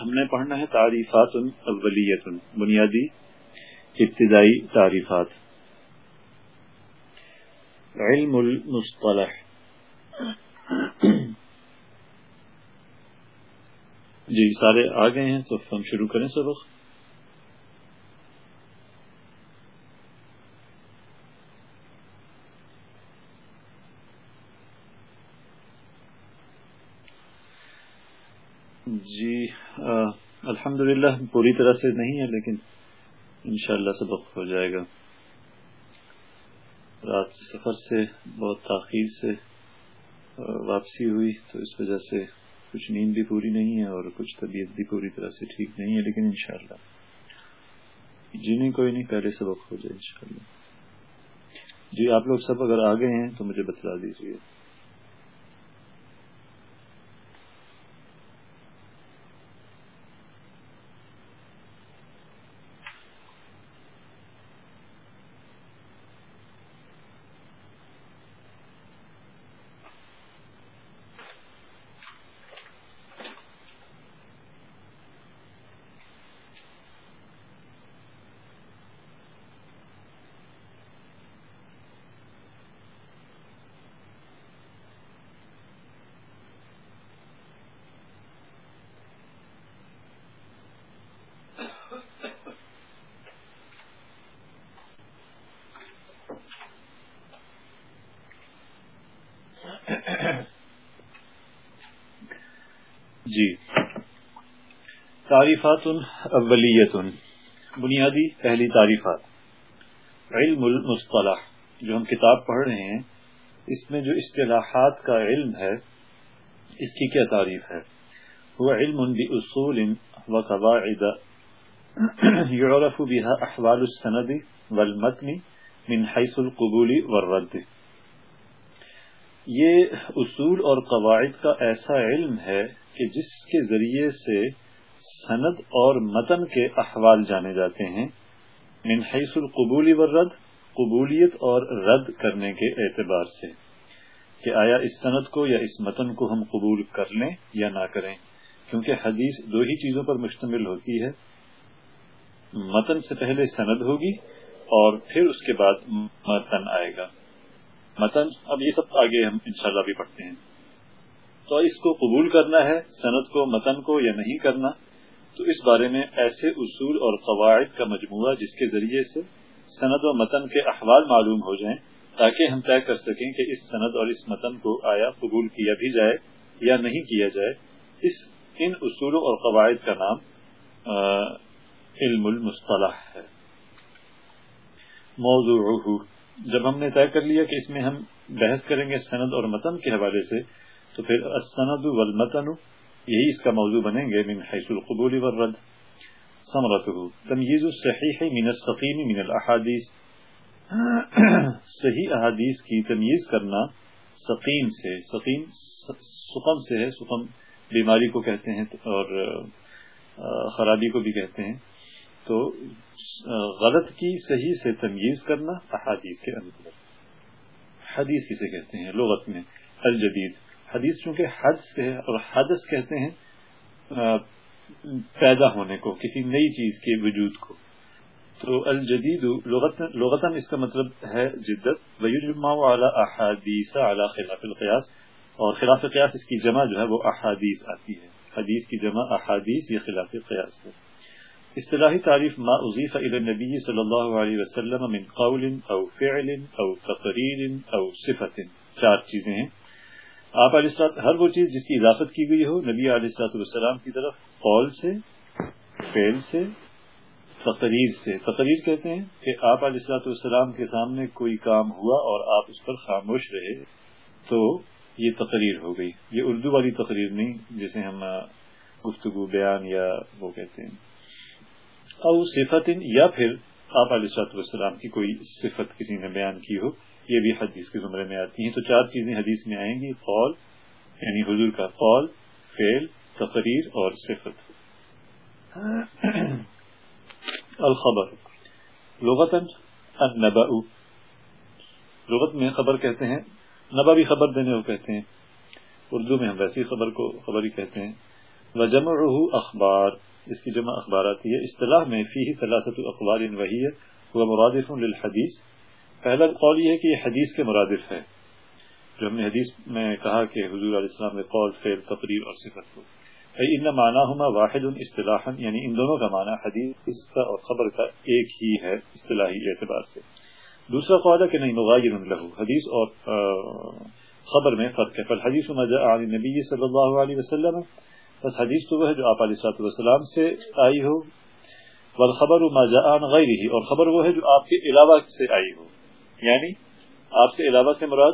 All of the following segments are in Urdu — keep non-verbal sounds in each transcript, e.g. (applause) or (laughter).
ہم نے پڑھنا ہے تعریفات اولیت بنیادی ابتدائی تعریفات۔ علم المصطلح۔ جی سارے آ گئے ہیں تو ہم شروع کریں سبق۔ جی الحمد للہ پوری طرح سے نہیں ہے، لیکن انشاءاللہ سبق ہو جائے گا۔ رات سفر سے، بہت تاخیر سے واپسی ہوئی، تو اس وجہ سے کچھ نیند بھی پوری نہیں ہے اور کچھ طبیعت بھی پوری طرح سے ٹھیک نہیں ہے، لیکن انشاءاللہ۔ جی نہیں، کوئی نہیں، پہلے سبق ہو جائے انشاءاللہ۔ جی آپ لوگ سب اگر آگے ہیں تو مجھے بتلا دیجیے جی۔ تعریفات اولیت بنیادی پہلی تعریفات۔ علم المصطلح، جو ہم کتاب پڑھ رہے ہیں، اس میں جو اصطلاحات کا علم ہے، اس کی کیا تعریف ہے؟ وہ علم باصول وقواعد يعرف بها احوال السند والمتن من حيث القبول والرد۔ یہ اصول اور قواعد کا ایسا علم ہے کہ جس کے ذریعے سے سند اور متن کے احوال جانے جاتے ہیں، من حیث القبولی والرد قبولیت اور رد کرنے کے اعتبار سے، کہ آیا اس سند کو یا اس متن کو ہم قبول کر لیں یا نہ کریں، کیونکہ حدیث دو ہی چیزوں پر مشتمل ہوتی ہے۔ متن سے پہلے سند ہوگی اور پھر اس کے بعد متن آئے گا۔ متن اب یہ سب آگے ہم انشاءاللہ بھی پڑھتے ہیں۔ تو اس کو قبول کرنا ہے صنعت کو، متن کو یا نہیں کرنا، تو اس بارے میں ایسے اصول اور قواعد کا مجموعہ جس کے ذریعے سے سند و متن کے احوال معلوم ہو جائیں، تاکہ ہم طے کر سکیں کہ اس سند اور اس متن کو آیا قبول کیا بھی جائے یا نہیں کیا جائے۔ اس، ان اصولوں اور قواعد کا نام علم المصطلح ہے۔ موضوع جب ہم نے طے کر لیا کہ اس میں ہم بحث کریں گے سند اور متن کے حوالے سے، تو پھر السند والمتن، یہی اس کا موضوع بنیں گے من حیث القبول والرد. ثمرته تمیز الصحیح من السقیم من الاحادیث. صحیح احادیث کی تمیز کرنا سقیم سے، سقیم، سقم سے ہے، سقم بیماری کو کہتے ہیں اور خرابی کو بھی کہتے ہیں۔ تو غلط کی صحیح سے تمیز کرنا احادیث کے اندر۔ حدیث کسے کہتے ہیں؟ لغت میں، الجدید۔ حدیث چونکہ حد سے ہے اور حدث کہتے ہیں پیدا ہونے کو، کسی نئی چیز کے وجود کو۔ تو الجدید لغتاً اس کا مطلب ہے جدت۔ اعلیٰ احادیث اعلیٰ خلاف القیاس اور خلاف قیاس اس کی جمع جو ہے وہ احادیث آتی ہے۔ حدیث کی جمع احادیث، یہ خلاف قیاس ہے۔ اصطلاحی تعریف ما اضیف الى النبی صلی اللہ علیہ وسلم من قول او فعل او تقریر او صفت. چار چیزیں ہیں. آپ علیہ السلام، ہر وہ چیز جس کی اضافت کی گئی ہو، نبی علیہ السلاط والسلام کی طرف قول سے فیل سے، تقریر سے. تقریر کہتے ہیں کہ آپ علیہ السلاط والسلام کے سامنے کوئی کام ہوا اور آپ اس پر خاموش رہے تو یہ تقریر ہو گئی. یہ اردو والی تقریر نہیں جسے ہم گفتگو بیان یا وہ کہتے ہیں. او صفت یا پھر آپ علیہ السلاط والسلام کی کوئی صفت کسی نے بیان کی ہو، یہ بھی حدیث کے زمرے میں آتی ہیں۔ تو چار چیزیں حدیث میں آئیں گی، قول یعنی حضور کا قول فیل تقریر اور صفت۔ الخبر۔ لغتاً النبأ۔ لغت میں خبر کہتے ہیں نبا بھی خبر دینے کو کہتے ہیں۔ اردو میں ہم ویسی خبر کو خبر ہی کہتے ہیں۔ وجمعه اخبار۔ اس کی جمع اخبارات ہے اصطلاح میں فيه ثلاثه اقوال وهي هو مرادف للحديث پہلا قول یہ ہے کہ یہ حدیث کے مرادف ہے۔ جو ہم نے حدیث میں کہا کہ حضور علیہ السلام نے قول، فعل، تقریر اور صفت کو۔ ان معناهما واحد اصطلاحا یعنی ان دونوں کا معنی حدیث کا اور خبر کا ایک ہی ہے، اصطلاحی اعتبار سے۔ دوسرا قول ہے کہ نہیں، مغایر له حدیث اور خبر میں فرق ہے۔ فالحدیث ما جاء عن النبی صلی اللہ علیہ وسلم بس حدیث تو وہ ہے جو آپ علیہ الصلوۃ والسلام سے آئی ہو۔ والخبر ما جاء عن غیره اور خبر وہ ہے جو آپ کے علاوہ سے آئی ہو۔ یعنی آپ سے علاوہ سے مراد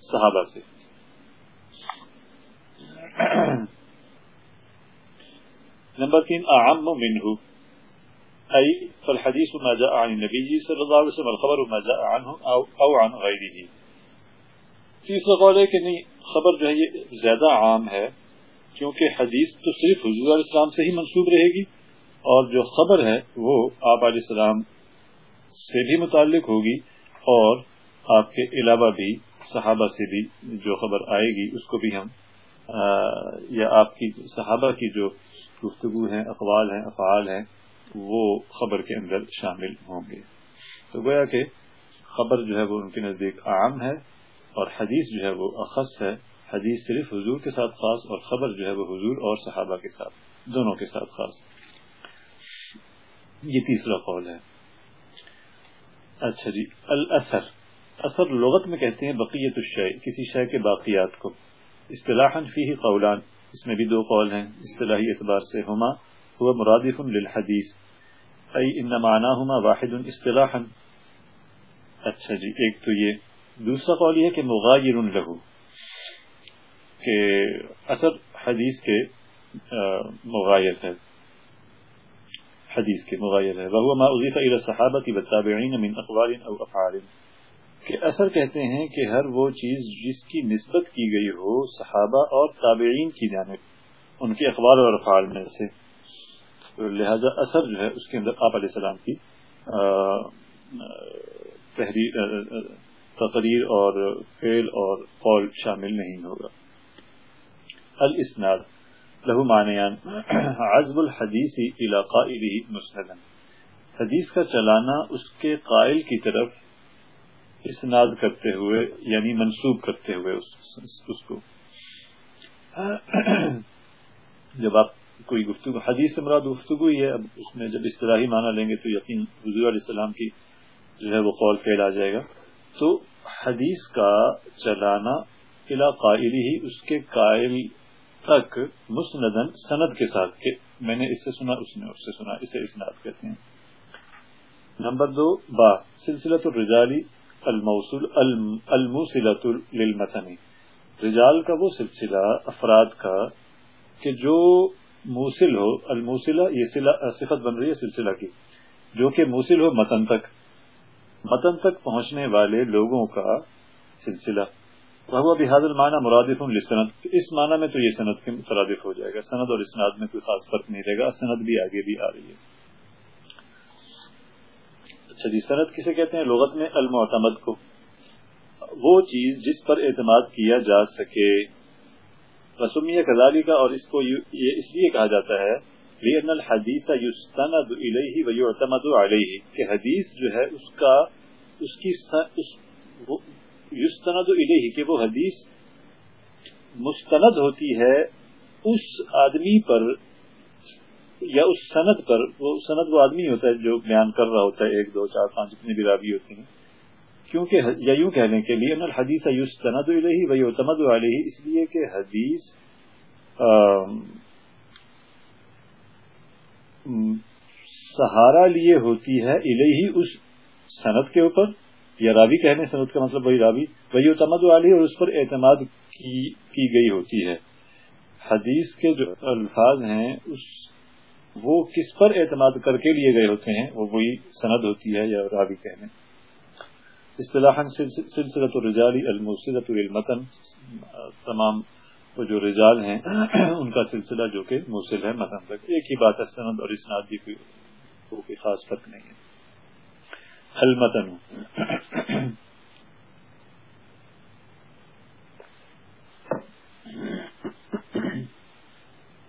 صحابہ سے۔ نمبر تین، اعم منه اي فالحديث ما جاء عن النبي صلى الله عليه وسلم والخبر ما جاء عنه او او عن غيره تیسرا قول ہے کہ نہیں، خبر جو ہے یہ زیادہ عام ہے۔ کیونکہ حدیث تو صرف حضور علیہ السلام سے ہی منسوب رہے گی اور جو خبر ہے وہ آپ علیہ السلام سے بھی متعلق ہوگی اور آپ کے علاوہ بھی صحابہ سے بھی جو خبر آئے گی، اس کو بھی ہم یا آپ کی صحابہ کی جو گفتگو ہیں، اقوال ہیں، افعال ہیں، وہ خبر کے اندر شامل ہوں گے۔ تو گویا کہ خبر جو ہے وہ ان کے نزدیک عام ہے اور حدیث جو ہے وہ اخص ہے۔ حدیث صرف حضور کے ساتھ خاص اور خبر جو ہے وہ حضور اور صحابہ کے ساتھ، دونوں کے ساتھ خاص۔ یہ تیسرا قول ہے۔ اچھا جی الاثر۔ اثر لغت میں کہتے ہیں بقیت الشیء، کسی شے کے باقیات کو۔ اصطلاحا فيه قولان، اس میں بھی دو قول ہیں۔ اصطلاحی اعتبار سے ہما هو مرادف للحدیث۔ ای ان معناهما واحد اصطلاحا۔ اچھا جی ایک تو یہ۔ دوسرا قول یہ کہ مغایر له کہ اثر حدیث کے مغایر ہے۔ حدیث کے مغایر ہے۔ وہ ما اضیف الى الصحابه والتابعین من اقوال او افعال کہ اثر کہتے ہیں کہ ہر وہ چیز جس کی نسبت کی گئی ہو، صحابہ اور تابعین کی جانب، ان کے اخبار اور افعال میں سے۔ لہذا اثر جو ہے، اس کے اندر آپ علیہ السلام کی تقریر اور فعل اور قول شامل نہیں ہوگا۔ الاسناد. له معنیان عزب الحدیث الى قائله مسندا حدیث کا چلانا اس کے قائل کی طرف اسناد کرتے ہوئے یعنی منسوب کرتے ہوئے اس, اس کو. جب آپ کوئی گفتگو حدیث سے مراد گفتگو ہی ہے اب اس میں جب اصطلاحی معنی لیں گے تو یقین حضور علیہ السلام کی جو ہے وہ قول فیل آ جائے گا. تو حدیث کا چلانا الى قائلی ہی اس کے قائل تک مسندن سند کے ساتھ کہ میں نے اس سے سنا، اس نے اس سے سنا، اسے اسناد کہتے ہیں۔ نمبر دو، با، سلسلۃ الرجالی الموصول الموصلۃ للمتن۔ رجال کا وہ سلسلہ، افراد کا، کہ جو موصل ہو، الموصلہ یہ صفت بن رہی ہے سلسلہ کی، جو کہ موصل ہو متن تک۔ متن تک پہنچنے والے لوگوں کا سلسلہ۔ وہ بحاد المعنی مرادف لسند اس معنی میں تو یہ سند کے مترادف ہو جائے گا. سند اور اسناد میں کوئی خاص فرق نہیں رہے گا. سند بھی آگے بھی آ رہی ہے. اچھا جی سند کسے کہتے ہیں؟ لغت میں المعتمد کو. وہ چیز جس پر اعتماد کیا جا سکے. رسومیہ کزالی کا اور اس کو یہ اس لیے کہا جاتا ہے لأن الحدیث یستند الیہ ویعتمد علیہ. کہ حدیث جو ہے، اس کا، اس کی اس یستند الیہ، کہ وہ حدیث مستند ہوتی ہے اس آدمی پر یا اس سند پر، وہ سند وہ آدمی ہوتا ہے جو بیان کر رہا ہوتا ہے، ایک، دو، چار، پانچ جتنی بھی راوی ہوتی ہیں۔ کیونکہ یا یوں کہنے کے لیے الحدیث یستند الیہ و یعتمد علیہ اس لیے کہ حدیث سہارا لیے ہوتی ہے الیہ اس سند کے اوپر۔ یا راوی کہنے سنت کا مطلب وہی راوی، وہی تمد والی اور اس پر اعتماد کی کی گئی ہوتی ہے۔ حدیث کے جو الفاظ ہیں، اس، وہ کس پر اعتماد کر کے لیے گئے ہوتے ہیں، وہ وہی سند ہوتی ہے یا راوی کہنے۔ اصطلاح سلسلت الرجالی الموسلت المتن تمام وہ جو رجال ہیں، ان کا سلسلہ جو کہ موصل ہے متن تک۔ ایک ہی بات ہے، سند اور اسناد بھی کوئی خاص فرق نہیں ہے۔ المتن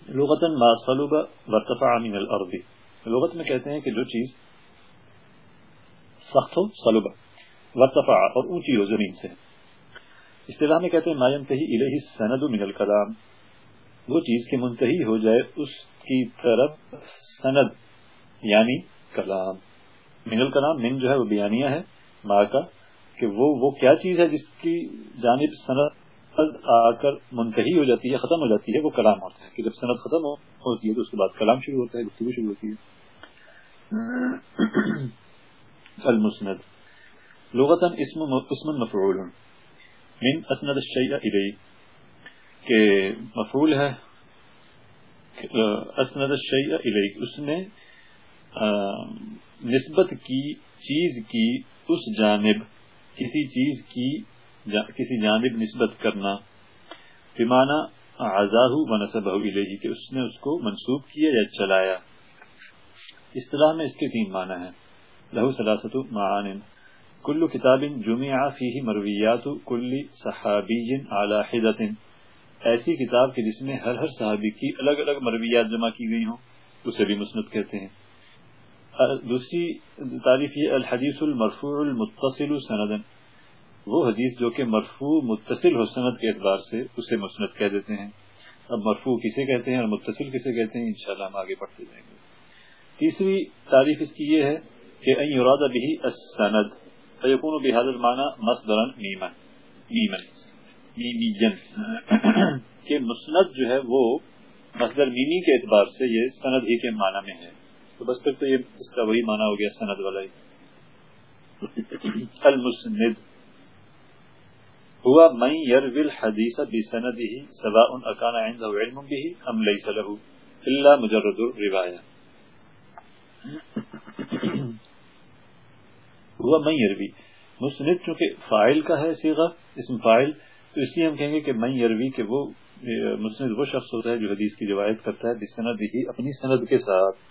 لغت ما صلب وارتفع من الارض۔ لغت میں کہتے ہیں کہ جو چیز سخت ہو، صلب۔ وارتفع اور اونچی ہو زمین سے۔ اصطلاح میں کہتے ہیں ما ينتهي الیہ السند من الكلام۔ وہ چیز کے منتہی ہو جائے اس کی طرف سند یعنی کلام۔ من الکلام من جو ہے وہ بیانیہ ہے ما کا کہ وہ وہ کیا چیز ہے جس کی جانب سند آ کر منتحی ہو جاتی ہے ختم ہو جاتی ہے وہ کلام ہوتا ہے کہ جب صنعت ختم ہو, ہوتی ہے تو اس کے بعد کلام شروع ہوتا ہے گفتگو شروع ہوتی ہے۔ المسند۔ لغتا اسم اسم مفعول۔ من اسند الشیء الی کہ مفعول ہے اسند الشیء الی اس نے نسبت کی چیز کی اس جانب، کسی چیز کی کسی جانب نسبت کرنا۔ پیمانہ اعضاہ و نصب الیہ، کہ اس نے اس کو منسوب کیا یا چلایا۔ اصطلاح میں اس کے تین معنی ہیں۔ لہو سلاست معان۔ کل کتاب جمع فیہ مرویات کل صحابی علی حدت ایسی کتاب کہ جس میں ہر ہر صحابی کی الگ الگ مرویات جمع کی گئی ہوں، اسے بھی مسند کہتے ہیں۔ دوسری تعریف یہ، الحدیث المرفوع المتصل سندن وہ حدیث جو کہ مرفوع متصل ہو سند کے اعتبار سے اسے مسند کہہ دیتے ہیں۔ اب مرفوع کسے کہتے ہیں اور متصل کسے کہتے ہیں، انشاءاللہ ہم آگے پڑھتے جائیں گے۔ تیسری تعریف اس کی یہ ہے کہ ان یراد به السند، فیکون بهذا المعنى مصدرا میمن میمن میمین کہ مسند جو ہے وہ مصدر میمی کے اعتبار سے یہ سند ہی کے معنی میں ہے۔ تو بس پھر تو یہ اس کا وہی معنی ہو گیا سند والا ہی۔ المسند۔ هو من يروي الحديث بسنده سواء اكان عنده علم به ام ليس له الا مجرد الروايه هو من يروي مسند چونکہ فاعل کا ہے صیغہ، اسم فاعل، تو اس لیے ہم کہیں گے کہ من يروي کہ وہ، مسند وہ شخص ہوتا ہے جو حدیث کی روایت کرتا ہے بسنده اپنی سند کے ساتھ۔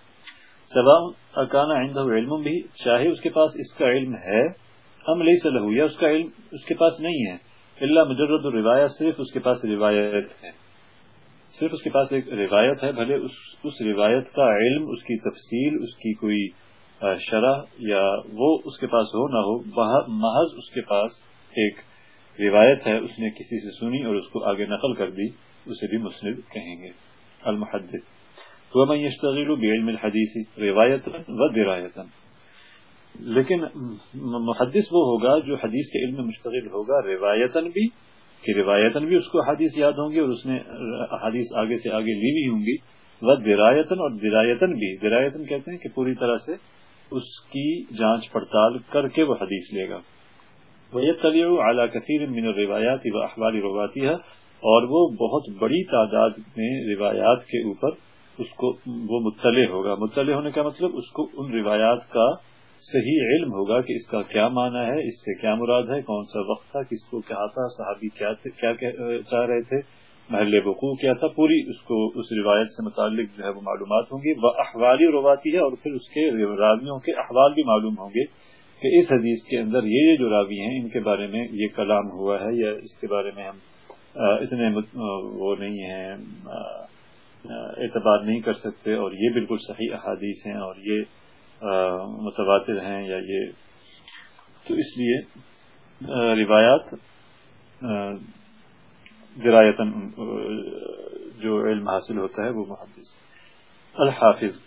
سواء اكان عنده علم به چاہے اس کے پاس اس کا علم ہے، ام ليس له، یا اس کا علم اس کے پاس نہیں ہے اللہ مجرد الروایت صرف اس کے پاس روایت ہے۔ صرف اس کے پاس ایک روایت ہے، بھلے اس اس روایت کا علم، اس کی تفصیل، اس کی کوئی شرح یا وہ اس کے پاس ہو نہ ہو محض اس کے پاس ایک روایت ہے، اس نے کسی سے سنی اور اس کو آگے نقل کر دی، اسے بھی مسند کہیں گے۔ المحدث۔ تو میں بعلم الحدیث روایت و درایتا لیکن محدث وہ ہوگا جو حدیث کے علم میں مشتغل ہوگا روایتن بھی، کہ روایتن بھی اس کو حدیث یاد ہوں گی اور اس نے حدیث آگے سے آگے لی بھی ہوں گی۔ وہ درایتن اور درایتن بھی۔ درایتن کہتے ہیں کہ پوری طرح سے اس کی جانچ پڑتال کر کے وہ حدیث لے گا۔ وہ یہ تلی اعلیٰ کثیر من روایات و اخباری رواتی ہے اور وہ بہت بڑی تعداد میں روایات کے اوپر اس کو وہ مطلع ہوگا۔ مطلع ہونے کا مطلب اس کو ان روایات کا صحیح علم ہوگا کہ اس کا کیا معنی ہے، اس سے کیا مراد ہے، کون سا وقت تھا، کس کو کیا تھا، صحابی کیا کیا چاہ رہے تھے، محل وقوع کیا تھا، پوری اس کو اس روایت سے متعلق جو ہے وہ معلومات ہوں گی۔ وہ احوالی رواتی ہے اور پھر اس کے راویوں کے احوال بھی معلوم ہوں گے کہ اس حدیث کے اندر یہ جو راوی ہیں، ان کے بارے میں یہ کلام ہوا ہے یا اس کے بارے میں ہم اتنے وہ نہیں ہیں اعتبار نہیں کر سکتے اور یہ بالکل صحیح احادیث ہیں اور یہ متواتر ہیں یا یہ۔ تو اس لیے روایات درایتن جو علم حاصل ہوتا ہے وہ محدث۔ الحافظ،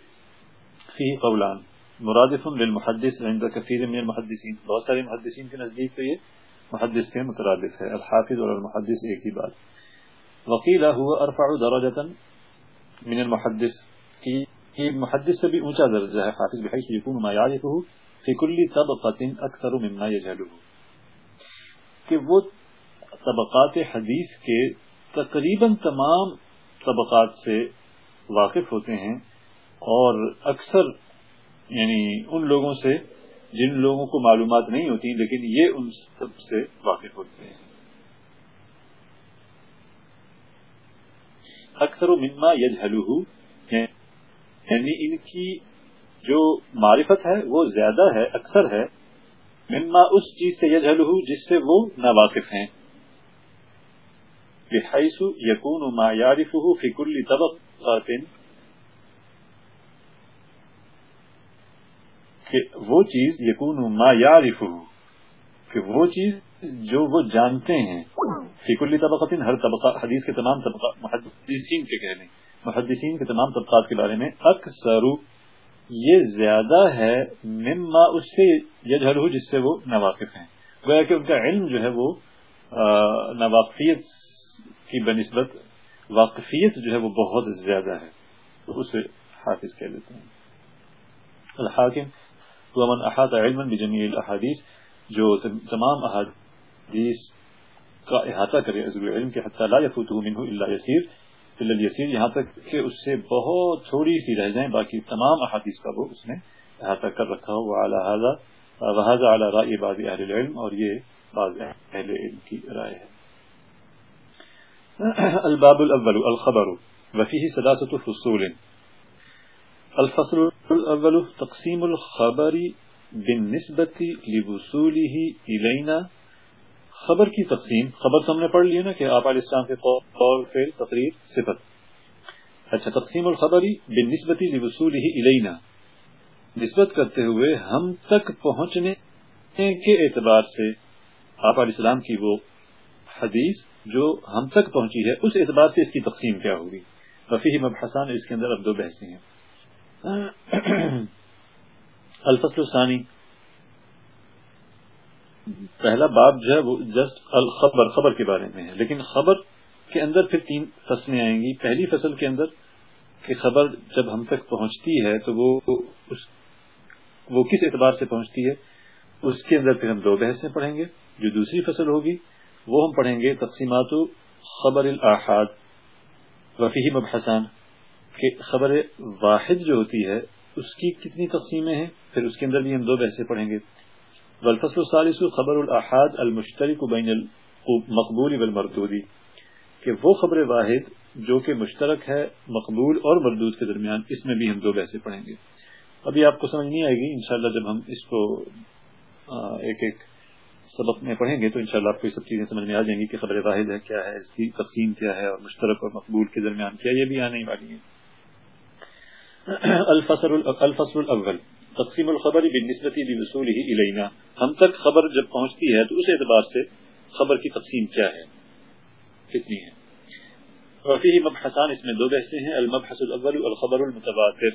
فی قولان مرادف للمحدث عند كثير من المحدثین۔ بہت سارے محدثین کے نزدیک تو یہ محدث کے مترادف ہے۔ الحافظ اور المحدث ایک ہی بات۔ وکیلا هو ارفع درجه من المحدث. کی محدث سے بھی اونچا درجہ ہے. حافظ بحیث یکون ما یعرفه فی کل طبقت اکثر مما یجهله. کہ وہ طبقات حدیث کے تقریباً تمام طبقات سے واقف ہوتے ہیں اور اکثر یعنی ان لوگوں سے جن لوگوں کو معلومات نہیں ہوتی لیکن یہ ان سب سے واقف ہوتے ہیں۔ اکثر و مما یجهله یعنی ان کی جو معرفت ہے وہ زیادہ ہے، اکثر ہے، مما اس چیز سے یجہل جس سے وہ ناواقف ہیں۔ بحیث یکون ما یعرفه فی کل طبق کہ وہ چیز یقون ما یعرف کہ وہ چیز جو وہ جانتے ہیں، فی طبقات ہر طبقہ، حدیث کے تمام طبقہ، محدثین کے کہہ لیں محدثین کے تمام طبقات کے بارے میں اکثر یہ زیادہ ہے مما اس سے یجہل ہو جس سے وہ نواقف ہیں۔ گویا کہ ان کا علم جو ہے وہ نواقفیت کی بنسبت واقفیت جو ہے وہ بہت زیادہ ہے۔ تو اسے حافظ کہہ دیتے ہیں۔ الحاکم، ومن احاط علما بجميع الاحاديث جو تمام احادیث حدیث کا احاطہ کرے عزو علم کے حتی لا يفوته منه الا يسير الا اليسير یہاں تک کہ اس سے بہت تھوڑی سی رہ جائیں، باقی تمام احادیث کا وہ اس نے احاطہ کر رکھا ہو وعلى هذا وهذا على راي بعض اهل العلم، اور یہ بعض اہل علم کی رائے ہے۔ (clears throat) الباب الاول، الخبر وفيه ثلاثه فصول الفصل الاول تقسيم الخبر بالنسبه لوصوله الينا خبر کی تقسیم، خبر تو ہم نے پڑھ لی نا کہ آپ علیہ السلام کے قول فعل، تقریر، صفت۔ اچھا تقسیم الخبر بالنسبه لوصوله الينا نسبت کرتے ہوئے ہم تک پہنچنے کے اعتبار سے آپ علیہ السلام کی وہ حدیث جو ہم تک پہنچی ہے، اس اعتبار سے اس کی تقسیم کیا ہوگی؟ وفی مبحثان اس کے اندر اب دو بحثیں ہیں۔ (clears throat) الفصل الثانی۔ پہلا باب جو ہے وہ جسٹ الخبر خبر کے بارے میں ہے۔ لیکن خبر کے اندر پھر تین فصلیں آئیں گی۔ پہلی فصل کے اندر کہ خبر جب ہم تک پہنچتی ہے تو وہ اس وہ کس اعتبار سے پہنچتی ہے، اس کے اندر پھر ہم دو بحثیں پڑھیں گے۔ جو دوسری فصل ہوگی، وہ ہم پڑھیں گے تقسیمات خبر الاحاد۔ وفی مبحثان، کہ خبر واحد جو ہوتی ہے، اس کی کتنی تقسیمیں ہیں؟ پھر اس کے اندر بھی ہم دو بحثیں پڑھیں گے۔ والفصل الثالث خبر الاحاد المشترک بین المقبول والمردودی کہ وہ خبر واحد جو کہ مشترک ہے، مقبول اور مردود کے درمیان، اس میں بھی ہم دو بحثیں پڑھیں گے۔ ابھی آپ کو سمجھ نہیں آئے گی، انشاءاللہ جب ہم اس کو ایک ایک سبق میں پڑھیں گے تو انشاءاللہ آپ کو یہ سب چیزیں سمجھ میں آ جائیں گی کہ خبر واحد ہے، کیا ہے، اس کی تقسیم کیا ہے اور مشترک اور مقبول کے درمیان کیا یہ بھی آنے والی ہے (clears throat) الفصل الفصل الاول۔ تقسیم الخبر بالنسبه لوصوله الینا ہم تک خبر جب پہنچتی ہے تو اس اعتبار سے خبر کی تقسیم کیا ہے؟ کتنی ہے؟ وفيه مبحثان اس میں دو بحثیں ہیں۔ المبحث الاول الخبر المتواتر۔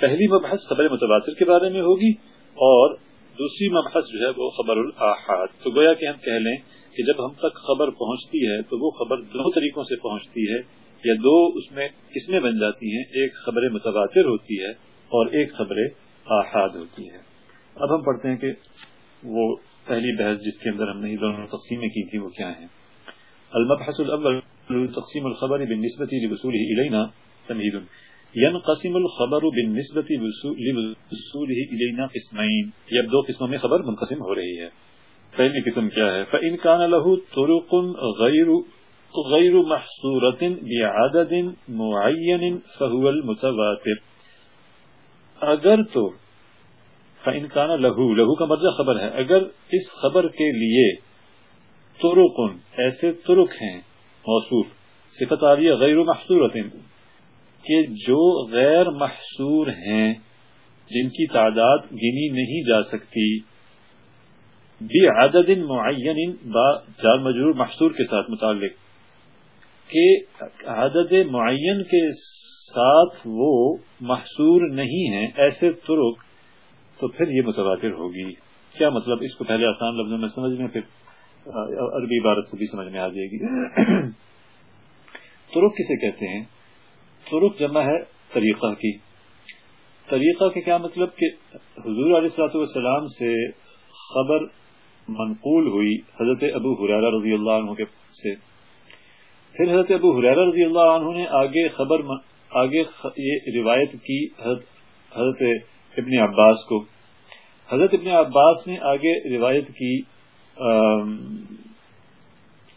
پہلی مبحث خبر متواتر کے بارے میں ہوگی اور دوسری مبحث جو ہے وہ خبر الاحاد تو گویا کہ ہم کہہ لیں کہ جب ہم تک خبر پہنچتی ہے تو وہ خبر دو طریقوں سے پہنچتی ہے۔ یا دو اس میں قسمیں بن جاتی ہیں، ایک خبر متواتر ہوتی ہے اور ایک خبر احاد ہوتی ہے اب ہم پڑھتے ہیں کہ وہ پہلی بحث جس کے اندر ہم نے دونوں تقسیمیں کی تھی وہ کیا ہیں؟ المبحث الاول، تقسیم الخبر بالنسبة لوصوله الینا تمہید ينقسم الخبر بالنسبة لوصوله إلينا قسمين۔ یہ دو قسموں میں خبر منقسم ہو رہی ہے۔ پہلی قسم کیا ہے؟ فإن كان له طرق غير غير محصورة بعدد معين فهو المتواتر۔ اگر تو فإن كان له له کا مرجع خبر ہے۔ اگر اس خبر کے لیے طرق ایسے طرق ہیں موصوف، صفت آریہ غیر محصورت کہ جو غیر محصور ہیں، جن کی تعداد گنی نہیں جا سکتی بھی عدد معین با جار مجرور محصور کے ساتھ متعلق۔ کہ عدد معین کے ساتھ وہ محصور نہیں ہیں، ایسے ترک تو پھر یہ متواتر ہوگی۔ کیا مطلب؟ اس کو پہلے آسان لفظوں میں سمجھ میں پھر عربی عبارت سے بھی سمجھ میں آ جائے گی۔ ترک کسے کہتے ہیں؟ طرق جمع ہے طریقہ کی۔ طریقہ کے کیا مطلب؟ کہ حضور علیہ السلاۃ والسلام سے خبر منقول ہوئی حضرت ابو حرارہ رضی اللہ عنہ کے سے۔ پھر حضرت ابو حرارہ رضی اللہ عنہ نے آگے خبر آگے یہ روایت کی حضرت ابن عباس کو۔ حضرت ابن عباس نے آگے روایت کی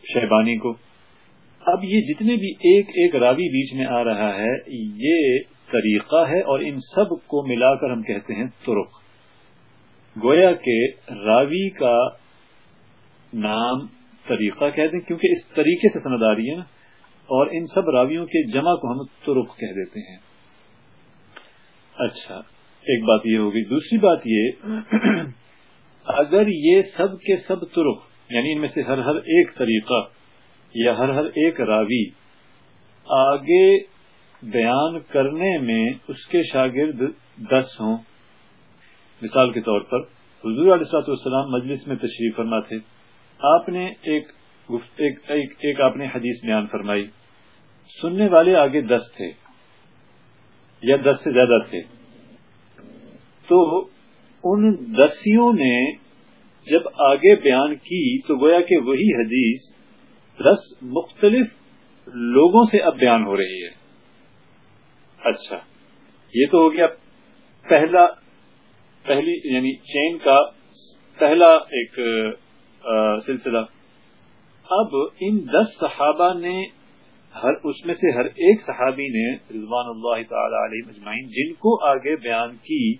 شہبانی کو۔ اب یہ جتنے بھی ایک ایک راوی بیچ میں آ رہا ہے، یہ طریقہ ہے اور ان سب کو ملا کر ہم کہتے ہیں ترک گویا کہ راوی کا نام طریقہ کہتے ہیں کیونکہ اس طریقے سے سند آ رہی ہے نا، اور ان سب راویوں کے جمع کو ہم ترک کہہ دیتے ہیں۔ اچھا ایک بات یہ ہوگی۔ دوسری بات یہ، اگر یہ سب کے سب ترک یعنی ان میں سے ہر ہر ایک طریقہ یا ہر ہر ایک راوی آگے بیان کرنے میں اس کے شاگرد دس ہوں۔ مثال کے طور پر، حضور علیہ والسلام مجلس میں تشریف فرما تھے آپ نے ایک ایک, ایک, ایک آپ نے حدیث بیان فرمائی۔ سننے والے آگے دس تھے یا دس سے زیادہ تھے۔ تو ان دسیوں نے جب آگے بیان کی تو گویا کہ وہی حدیث دس مختلف لوگوں سے اب بیان ہو رہی ہے۔ اچھا یہ تو ہو گیا پہلا پہلی یعنی چین کا پہلا ایک سلسلہ۔ اب ان دس صحابہ نے ہر، اس میں سے ہر ایک صحابی نے رضوان اللہ تعالی علیہ مجمعین جن کو آگے بیان کی،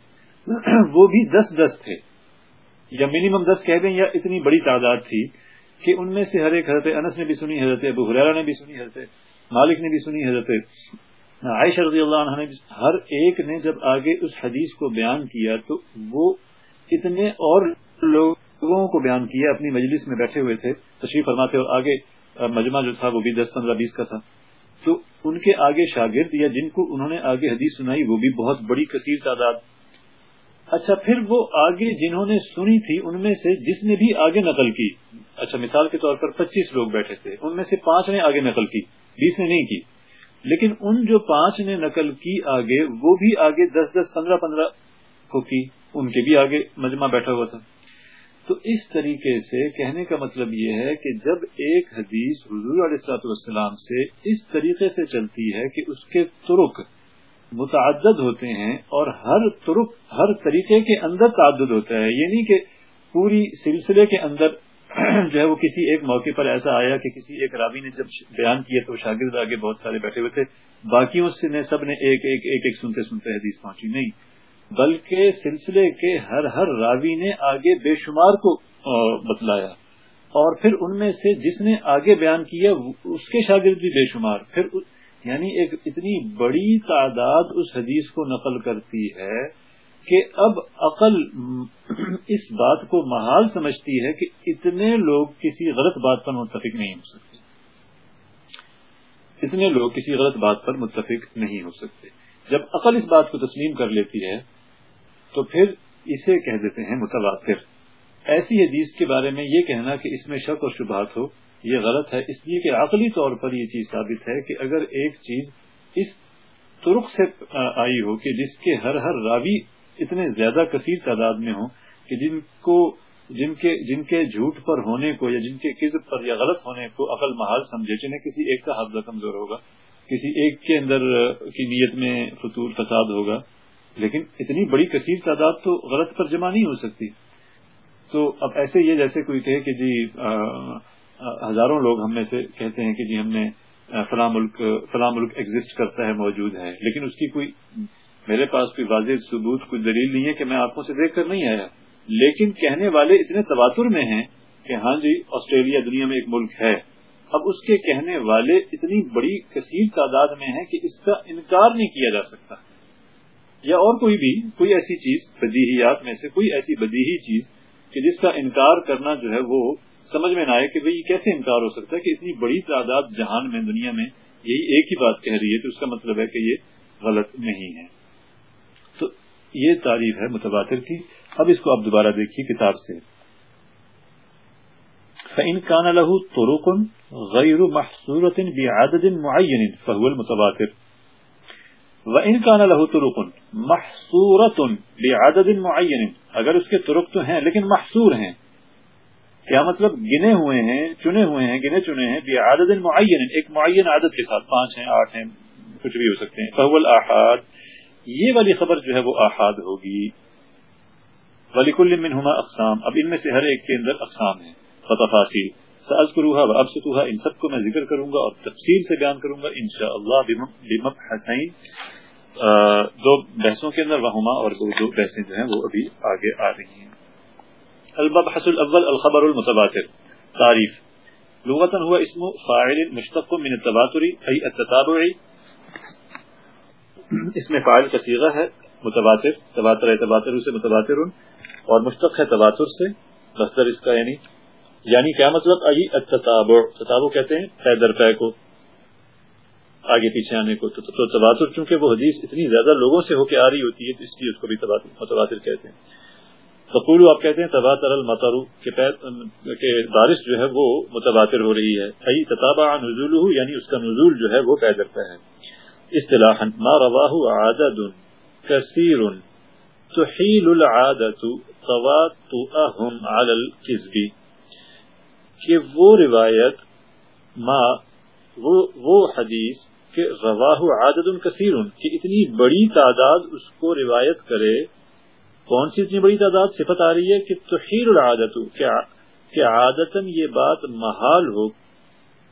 (clears throat) وہ بھی دس دس تھے۔ یا منیمم دس کہہ دیں، یا اتنی بڑی تعداد تھی کہ ان میں سے ہر ایک حضرت انس نے بھی سنی، حضرت ابو حریرہ نے بھی سنی، حضرت مالک نے بھی سنی، حضرت عائشہ رضی اللہ عنہ نے ہر ایک نے جب آگے اس حدیث کو بیان کیا تو وہ اتنے اور لوگ لوگوں کو بیان کیا، اپنی مجلس میں بیٹھے ہوئے تھے، تشریف فرماتے اور آگے مجمع جو تھا، وہ بھی دس پندرہ بیس کا تھا۔ تو ان کے آگے شاگرد یا جن کو انہوں نے آگے حدیث سنائی، وہ بھی بہت بڑی کثیر تعداد۔ اچھا پھر وہ آگے جنہوں نے سنی تھی، ان میں سے جس نے بھی آگے نقل کی۔ اچھا مثال کے طور پر پچیس لوگ بیٹھے تھے، ان میں سے پانچ نے آگے نقل کی، بیس نے نہیں کی۔ لیکن ان جو پانچ نے نقل کی آگے، وہ بھی آگے دس دس پندرہ پندرہ کو کی، ان کے بھی آگے مجمع بیٹھا ہوا تھا۔ تو اس طریقے سے کہنے کا مطلب یہ ہے کہ جب ایک حدیث حضور علیہ والسلام سے اس طریقے سے چلتی ہے کہ اس کے ترک متعدد ہوتے ہیں اور ہر ترک ہر طریقے کے اندر تعدد ہوتا ہے یعنی کہ پوری سلسلے کے اندر (clears throat) جو ہے وہ کسی ایک موقع پر ایسا آیا کہ کسی ایک راوی نے جب بیان کیا تو شاگرد آگے بہت سارے بیٹھے ہوئے تھے، باقیوں سے نے سب نے ایک ایک ایک ایک سنتے سنتے حدیث پہنچی، نہیں۔ بلکہ سلسلے کے ہر ہر راوی نے آگے بے شمار کو بتلایا۔ اور پھر ان میں سے جس نے آگے بیان کیا اس کے شاگرد بھی بے شمار۔ پھر یعنی ایک اتنی بڑی تعداد اس حدیث کو نقل کرتی ہے کہ اب عقل اس بات کو محال سمجھتی ہے کہ اتنے لوگ کسی غلط بات پر متفق نہیں ہو سکتے۔ اتنے لوگ کسی غلط بات پر متفق نہیں ہو سکتے۔ جب عقل اس بات کو تسلیم کر لیتی ہے تو پھر اسے کہہ دیتے ہیں متواتر۔ ایسی حدیث کے بارے میں یہ کہنا کہ اس میں شک اور شبہات ہو، یہ غلط ہے۔ اس لیے کہ عقلی طور پر یہ چیز ثابت ہے کہ اگر ایک چیز اس ترک سے آئی ہو کہ جس کے ہر ہر راوی اتنے زیادہ کثیر تعداد میں ہوں کہ جن کو، جن کے جن کے جھوٹ پر ہونے کو یا جن کے کزب پر یا غلط ہونے کو عقل محال سمجھے چنے کسی ایک کا حافظہ کمزور ہوگا، کسی ایک کے اندر کی نیت میں فطور فساد ہوگا لیکن اتنی بڑی کثیر تعداد تو غلط پر جمع نہیں ہو سکتی۔ تو اب ایسے یہ جیسے کوئی کہے کہ جی ہزاروں لوگ ہم میں سے کہتے ہیں کہ جی ہم نے فلاں ملک فلاں ملک ایگزٹ کرتا ہے، موجود ہے۔ لیکن اس کی کوئی، میرے پاس کوئی واضح ثبوت، کوئی دلیل نہیں ہے کہ میں آنکھوں سے دیکھ کر نہیں آیا۔ لیکن کہنے والے اتنے تواتر میں ہیں کہ ہاں جی آسٹریلیا دنیا میں ایک ملک ہے۔ اب اس کے کہنے والے اتنی بڑی کثیر تعداد میں ہیں کہ اس کا انکار نہیں کیا جا سکتا۔ یا اور کوئی بھی، کوئی ایسی چیز، بدیہیات میں سے کوئی ایسی بدیہی چیز کہ جس کا انکار کرنا جو ہے وہ سمجھ میں نہ آئے کہ بھئی کیسے انکار ہو سکتا ہے کہ اتنی بڑی تعداد جہان میں، دنیا میں یہی ایک ہی بات کہہ رہی ہے تو اس کا مطلب ہے کہ یہ غلط نہیں ہے۔ تو یہ تعریف ہے متبادر کی۔ اب اس کو آپ دوبارہ دیکھیے کتاب سے۔ فَإِن كَانَ لَهُ طُرُقٌ غَيْرُ مَحْصُورَةٍ بِعَدَدٍ مُعَيَّنٍ، فَهُوَ الْمُتَبَادِرُ وَإِن كَانَ لَهُ طُرُقٌ مَحْصُورَةٌ بِعَدَدٍ مُعَيَّنٍ۔ اگر اس کے طرق تو ہیں لیکن محصور ہیں۔ کیا مطلب گنے ہوئے ہیں، چنے ہوئے ہیں، گنے چنے ہیں بے عادت معین ایک معین عادت کے ساتھ پانچ ہیں، آٹھ ہیں، کچھ بھی ہو سکتے ہیں۔ فول احاد یہ والی خبر جو ہے وہ احاد ہوگی۔ ولی کل منہما اقسام اب ان میں سے ہر ایک کے اندر اقسام ہیں۔ فتفاصیل ساز کروہا و اب ان سب کو میں ذکر کروں گا اور تفصیل سے بیان کروں گا ان شاء اللہ حسین دو بحثوں کے اندر وہما اور دو دو بحثیں جو ہیں وہ ابھی آگے آ رہی ہیں۔ المبحث الاول، الخبر المتباتر تعریف۔ لغتا هو اسم فاعل مشتق من التباتر ای التتابعی اسم فاعل کا صیغہ ہے متباتر تباتر ہے تباتر سے متباتر اور مشتق ہے تباتر سے، مصدر اس کا یعنی یعنی کیا مطلب؟ ای التتابع۔ تتابع کہتے ہیں، پے در پے کو۔ آگے پیچھے آنے کو تو تباتر چونکہ وہ حدیث اتنی زیادہ لوگوں سے ہو کے آ رہی ہوتی ہے اس لیے اس کو بھی متباتر کہتے ہیں۔ تقول آپ کہتے ہیں تباتر المطر کہ بارش جو ہے وہ متباتر ہو رہی ہے۔ ای تتابع نزول یعنی اس کا نزول جو ہے وہ پہ کرتا ہے۔ اصطلاح ما رواہ عادد کثیر تحیل العادت تواطؤهم على الكذب کہ وہ روایت ما وہ, وہ حدیث کہ رواہ عادد کثیر کہ اتنی بڑی تعداد اس کو روایت کرے، کون سی اتنی بڑی تعداد؟ صفت آ رہی ہے کہ تحیر العادت کہ عادتاً یہ بات محال ہو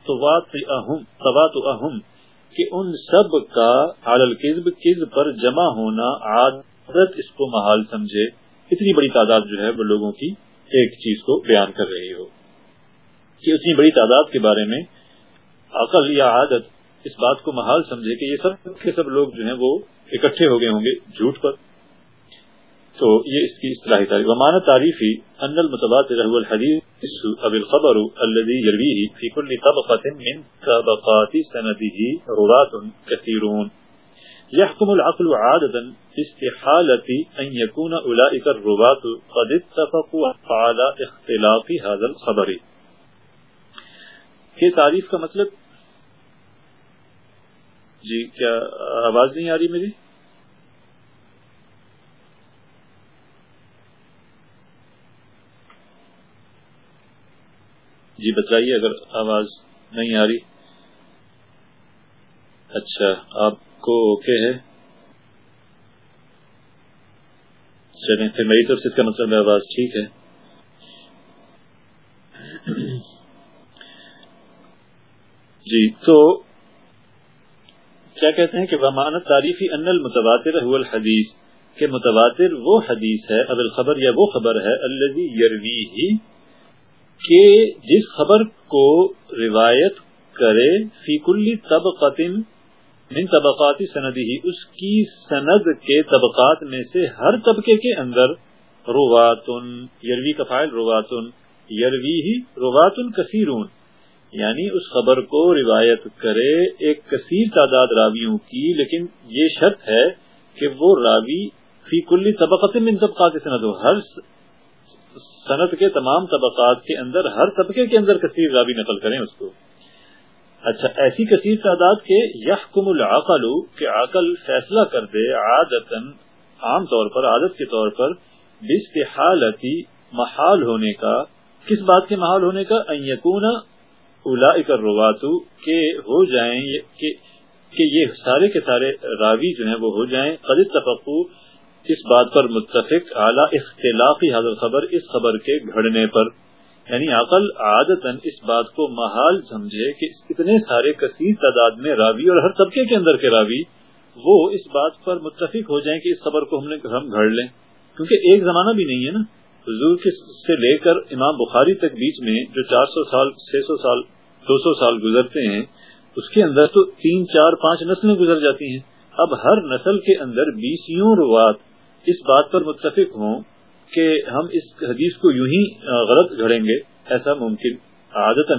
تو اہم کہ ان سب کا عالل کذب پر جمع ہونا عادت اس کو محال سمجھے۔ اتنی بڑی تعداد جو ہے وہ لوگوں کی ایک چیز کو بیان کر رہی ہو۔ کہ اتنی بڑی تعداد کے بارے میں عقل یا عادت اس بات کو محال سمجھے کہ یہ سب کے سب لوگ جو ہیں وہ اکٹھے ہو گئے ہوں گے جھوٹ پر۔ تو یہ اس کی اصطلاحی تعریف ومانہ تعریفی ان المتباتر هو الحديث ابي الخبر الذي يرويه في كل طبقة من طبقات سنده روات كثيرون يحكم العقل عادة استحالة أن يكون أولئك الروات قد اتفقوا على اختلاف هذا الخبر۔ کہ تعریف کا مطلب جی کیا آواز نہیں آ رہی میری؟ جی بتائیے اگر آواز نہیں آ رہی۔ اچھا آپ کو اوکے ہے؟ چلیں، پھر میری طرف سے اس کا مطلب آواز ٹھیک ہے۔ جی تو کیا کہتے ہیں کہ ومانت تعریفی ان المتواتر هو الحدیث کہ متواتر وہ حدیث ہے اب الخبر یا وہ خبر ہے، الذي يرويه کہ جس خبر کو روایت کرے فی کلی طبقات من طبقات سندی اس کی سند کے طبقات میں سے ہر طبقے کے اندر رواتن یروی کا فائل رواتن یروی ہی رواتن کثیرون۔ یعنی اس خبر کو روایت کرے ایک کثیر تعداد راویوں کی، لیکن یہ شرط ہے کہ وہ راوی فی کلی طبقات من طبقات سند ہر صنعت کے تمام طبقات کے اندر، ہر طبقے کے اندر کثیر راوی نقل کریں اس کو۔ اچھا ایسی کثیر تعداد کے یحکم العقل، کہ عقل فیصلہ کر دے عادتاً، عام طور پر، عادت کے طور پر بستحالتی محال ہونے کا۔ کس بات کے محال ہونے کا؟ ان یکون اولئک الروات کہ ہو جائیں کہ یہ سارے کے سارے راوی جو ہیں وہ ہو جائیں۔ قد تفقو اس بات پر متفق اعلی اختلافی حضر خبر، اس خبر کے گھڑنے پر۔ یعنی عقل عادت اس بات کو محال سمجھے کہ اتنے سارے کثیر تعداد میں راوی اور ہر طبقے کے اندر کے راوی، وہ اس بات پر متفق ہو جائیں کہ اس خبر کو ہم نے ہم گھڑ لیں۔ کیونکہ ایک زمانہ بھی نہیں ہے نا۔ حضور سے لے کر امام بخاری تک بیچ میں جو چار سو سال، چھ سو سال دو سو سال گزرتے ہیں، اس کے اندر تو تین، چار، پانچ نسلیں گزر جاتی ہیں۔ اب ہر نسل کے اندر بیسوں روات اس بات پر متفق ہوں کہ ہم اس حدیث کو یوں ہی غلط گھڑیں گے۔ ایسا ممکن عادت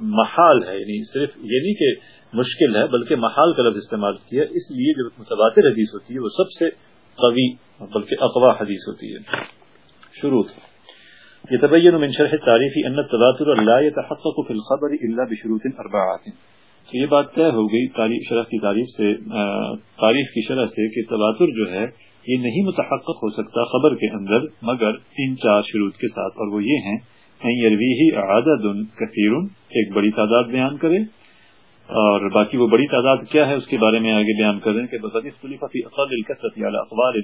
محال ہے۔ یعنی صرف یہ نہیں کہ مشکل ہے، بلکہ محال کا لفظ استعمال کیا۔ اس لیے جو متبادر حدیث ہوتی ہے، وہ سب سے قوی، بلکہ اقوا حدیث ہوتی ہے۔ شروع۔ یہ تبین من شرح تعریفی ان التواتر لا يتحقق في الخبر الا بشروط اربعات تو یہ بات طے ہو گئی تعریف شرح کی تعریف سے تعریف کی شرح سے کہ تواتر جو ہے، یہ نہیں متحقق ہو سکتا خبر کے اندر، مگر ان چار شروط کے ساتھ، اور وہ یہ ہیں عدد کثیر ایک بڑی تعداد بیان کرے، اور باقی وہ بڑی تعداد کیا ہے، اس کے بارے میں آگے بیان کریں کہ بذات اختلافی اقل الکثرت علی اقوال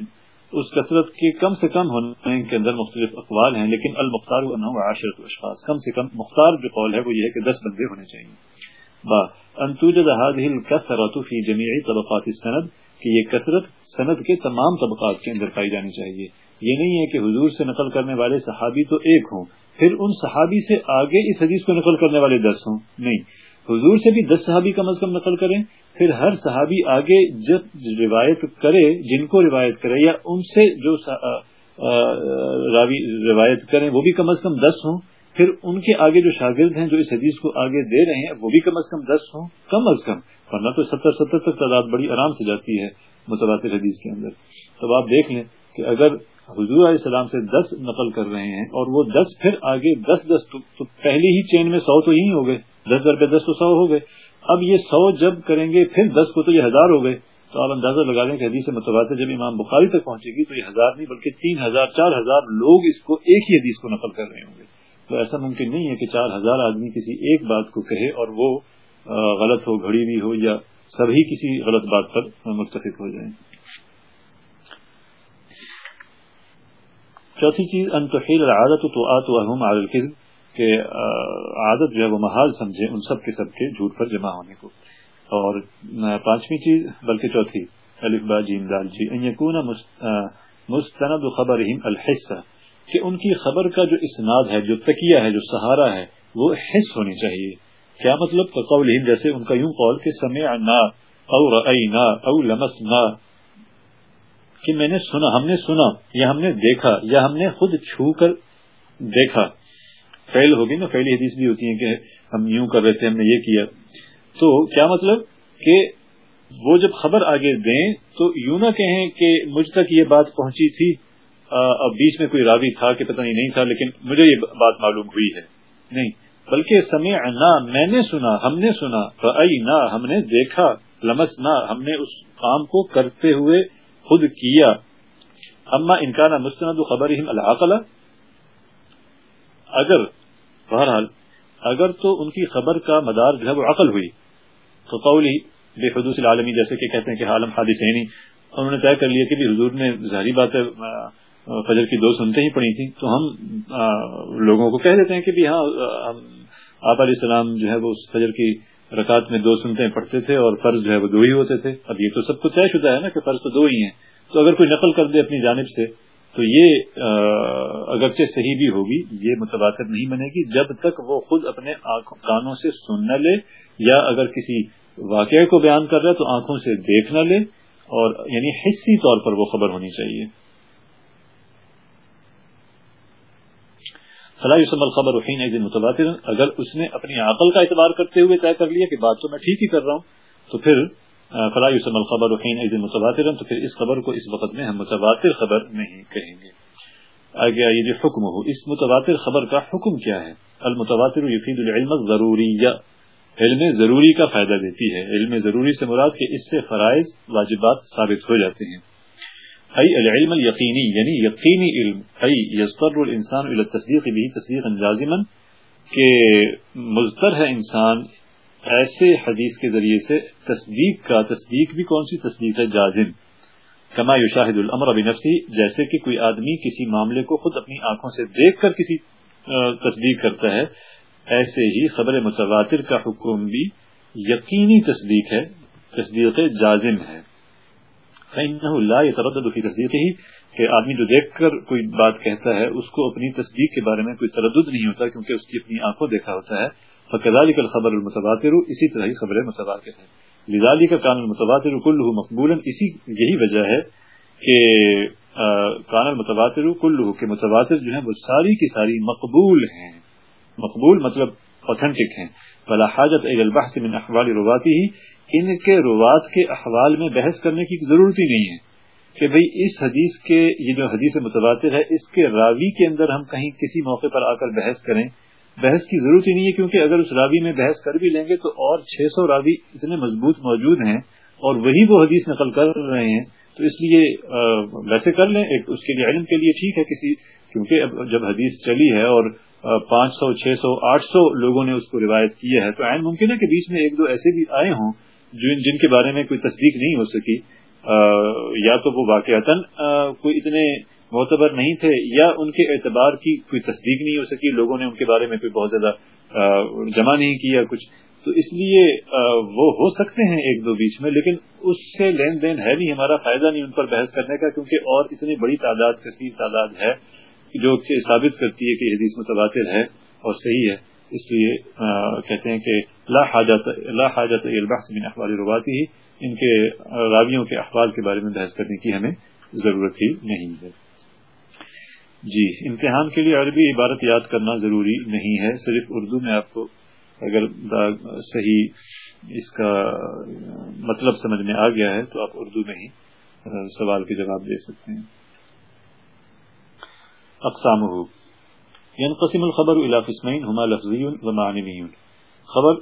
اس کثرت کے کم سے کم ہونے کے اندر مختلف اقوال ہیں، لیکن المختار عاشرت اشخاص کم سے کم مختار جو قول ہے، وہ یہ ہے کہ دس بندے ہونے چاہیے۔ با انتوجد هذه الكثرة في جميع طبقات السند کہ یہ کثرت سند کے تمام طبقات کے اندر پائی جانی چاہیے۔ یہ نہیں ہے کہ حضور سے نقل کرنے والے صحابی تو ایک ہوں، پھر ان صحابی سے آگے اس حدیث کو نقل کرنے والے دس ہوں۔ نہیں حضور سے بھی دس صحابی کم از کم نقل کریں، پھر ہر صحابی آگے جب روایت کرے، جن کو روایت کرے، یا ان سے جو راوی روایت کریں، وہ بھی کم از کم دس ہوں۔ پھر ان کے آگے جو شاگرد ہیں، جو اس حدیث کو آگے دے رہے ہیں، وہ بھی کم از کم دس ہوں، کم از کم۔ ورنہ تو ستر ستر تک تعداد بڑی آرام سے جاتی ہے متبادل حدیث کے اندر۔ تب آپ دیکھ لیں کہ اگر حضور علیہ السلام سے دس نقل کر رہے ہیں اور وہ دس پھر آگے دس دس تو پہلی ہی چین میں سو تو یہی ہو گئے۔ دس ہزار پہ دس تو سو ہو گئے۔ اب یہ سو جب کریں گے، پھر دس کو تو یہ ہزار ہو گئے۔ تو آپ اندازہ لگا لیں کہ حدیث متبادل جب امام بخاری تک پہنچے گی تو یہ ہزار نہیں، بلکہ تین ہزار، چار ہزار لوگ اس کو ایک ہی حدیث کو نقل کر رہے ہوں گے۔ تو ایسا ممکن نہیں ہے کہ چار ہزار آدمی کسی ایک بات کو کہے اور وہ غلط ہو، گھڑی بھی ہو یا سبھی کسی غلط بات پر متفق ہو جائیں۔ چوتھی چیز انتحیل العادت تو آت وهم على الكذب کہ عادت جو ہے وہ محال سمجھے ان سب کے سب کے جھوٹ پر جمع ہونے کو۔ اور پانچویں چیز، بلکہ چوتھی، الف، با، جیم دال جی ان مستند خبرهم الحصہ، کہ ان کی خبر کا جو اسناد ہے، جو تکیہ ہے، جو سہارا ہے، وہ حص ہونی چاہیے۔ کیا مطلب؟ قولہم جیسے ان کا یوں قول کہ سمعنا او رأینا او لمسنا۔ کہ میں نے سنا، ہم نے سنا، یا ہم نے دیکھا، یا ہم نے خود چھو کر دیکھا۔ فیل ہوگی نا فیل حدیث بھی ہوتی ہیں کہ ہم یوں کر رہے تھے، ہم نے یہ کیا۔ تو کیا مطلب؟ کہ وہ جب خبر آگے دیں تو یوں نہ کہیں کہ مجھ تک یہ بات پہنچی تھی۔ اب بیچ میں کوئی راوی تھا کہ پتہ نہیں تھا، لیکن مجھے یہ بات معلوم ہوئی ہے۔ نہیں، بلکہ سمے نہ میں نے سنا، ہم نے سنا نہ ہم نے دیکھا لمس نہ ہم نے اس کام کو کرتے ہوئے خود کیا۔ اما انکان مستند خبر العقل اگر بہرحال اگر تو ان کی خبر کا مدار جو ہے وہ عقل ہوئی تو قولی بے حدوث العالمی جیسے کہ کہتے ہیں کہ عالم حادثینی انہوں نے طے کر لیا کہ بھی حضور نے ظاہری بات ہے فجر کی دو سنتے ہی پڑی تھی تو ہم لوگوں کو کہہ دیتے ہیں کہ بھی ہاں آپ علیہ السلام جو ہے وہ فجر کی رکعت میں دو سنتے پڑھتے تھے اور فرض جو ہے وہ دو ہی ہوتے تھے۔ اب یہ تو سب کو طے شدہ ہے نا کہ فرض تو دو ہی ہیں۔ تو اگر کوئی نقل کر دے اپنی جانب سے تو یہ اگرچہ صحیح بھی ہوگی، یہ متبادر نہیں بنے گی جب تک وہ خود اپنے کانوں سے سن نہ لے یا اگر کسی واقعے کو بیان کر رہا ہے تو آنکھوں سے دیکھ نہ لے اور یعنی حصی طور پر وہ خبر ہونی چاہیے۔ فلاح یوسم الخبر حین ایک دن متبادر اگر اس نے اپنی عقل کا اعتبار کرتے ہوئے طے کر لیا کہ بات تو میں ٹھیک ہی کر رہا ہوں، تو پھر فلاح یوسم الخبر حین ایک دن تو پھر اس خبر کو اس وقت میں ہم متبادر خبر نہیں کہیں گے۔ آگے یہ جو جی، حکم ہو اس متبادر خبر کا حکم کیا ہے؟ المتبادر یفید العلم ضروری علم ضروری کا فائدہ دیتی ہے۔ علم ضروری سے مراد کہ اس سے فرائض، واجبات ثابت ہو جاتے ہیں۔ ای العلم الیقینی یعنی یقینی علم۔ ای یستر الانسان الى التصدیق بھی تصدیق لازما کہ مزتر ہے انسان ایسے حدیث کے ذریعے سے تصدیق کا، تصدیق بھی کون سی تصدیق ہے؟ جازم۔ کما یشاہد الامر بنفسی، جیسے کہ کوئی آدمی کسی معاملے کو خود اپنی آنکھوں سے دیکھ کر کسی تصدیق کرتا ہے، ایسے ہی خبر متواتر کا حکم بھی یقینی تصدیق ہے، تصدیق جازم ہے۔ اللہ تردد کی تصدیق ہی کہ آدمی جو دیکھ کر کوئی بات کہتا ہے، اس کو اپنی تصدیق کے بارے میں کوئی تردد نہیں ہوتا، کیونکہ اس کی اپنی آنکھوں دیکھا ہوتا ہے۔ فقضالی کا خبر المتباتر اسی طرح ہی خبریں متبادر ہیں۔ لذالی کا کان المتباتر کل مقبول اسی یہی وجہ ہے کہ کان المتباتر کل کے متبادر جو ہیں وہ ساری کی ساری مقبول ہیں۔ مقبول مطلب اوتھینٹک ہیں۔ بلا حاجت البحث من احوال رواتی ہی ان کے روات کے احوال میں بحث کرنے کی ضرورت ہی نہیں ہے۔ کہ بھئی اس حدیث کے، یہ جو حدیث متواتر ہے، اس کے راوی کے اندر ہم کہیں کسی موقع پر آ کر بحث کریں۔ بحث کی ضرورت ہی نہیں ہے، کیونکہ اگر اس راوی میں بحث کر بھی لیں گے تو اور چھ سو راوی اتنے مضبوط موجود ہیں اور وہی وہ حدیث نقل کر رہے ہیں، تو اس لیے ویسے کر لیں، ایک اس کے لیے علم کے لیے ٹھیک ہے کسی، کیونکہ جب حدیث چلی ہے اور پانچ سو، چھ سو، آٹھ سو لوگوں نے اس کو روایت کیا ہے، تو عین ممکن ہے کہ بیچ میں ایک دو ایسے بھی آئے ہوں جن کے بارے میں کوئی تصدیق نہیں ہو سکی۔ یا تو وہ واقعات کوئی اتنے معتبر نہیں تھے یا ان کے اعتبار کی کوئی تصدیق نہیں ہو سکی، لوگوں نے ان کے بارے میں کوئی بہت زیادہ جمع نہیں کیا کچھ۔ تو اس لیے وہ ہو سکتے ہیں ایک دو بیچ میں، لیکن اس سے لین دین ہے نہیں، ہمارا فائدہ نہیں ان پر بحث کرنے کا، کیونکہ اور اتنی بڑی تعداد، کثیر تعداد ہے جو کہ ثابت کرتی ہے کہ حدیث متبادر ہے اور صحیح ہے۔ اس لیے کہتے ہیں کہ لا حاجت لا حاجت البحث من اخبار رواتی ہی ان کے راویوں کے اخبار کے بارے میں بحث کرنے کی ہمیں ضرورت ہی نہیں ہے۔ جی۔ امتحان کے لیے عربی عبارت یاد کرنا ضروری نہیں ہے۔ صرف اردو میں آپ کو اگر صحیح اس کا مطلب سمجھ میں آ گیا ہے تو آپ اردو میں ہی سوال کے جواب دے سکتے ہیں۔ اقسام ينقسم الخبر الى قسمين، هما لفظی و خبر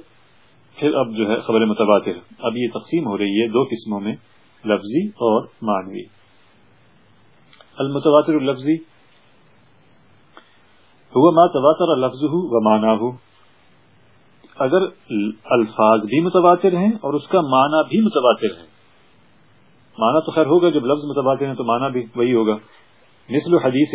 پھر اب جو ہے، خبر متبادر اب یہ تقسیم ہو رہی ہے دو قسموں میں، لفظی اور معنوی۔ المتواتر اللفظی هو ما تواتر لفظه و معناه اگر الفاظ بھی متواتر ہیں اور اس کا معنی بھی متواتر ہے معنی تو خیر ہوگا، جب لفظ متواتر ہیں تو معنی بھی وہی ہوگا. مثل حدیث،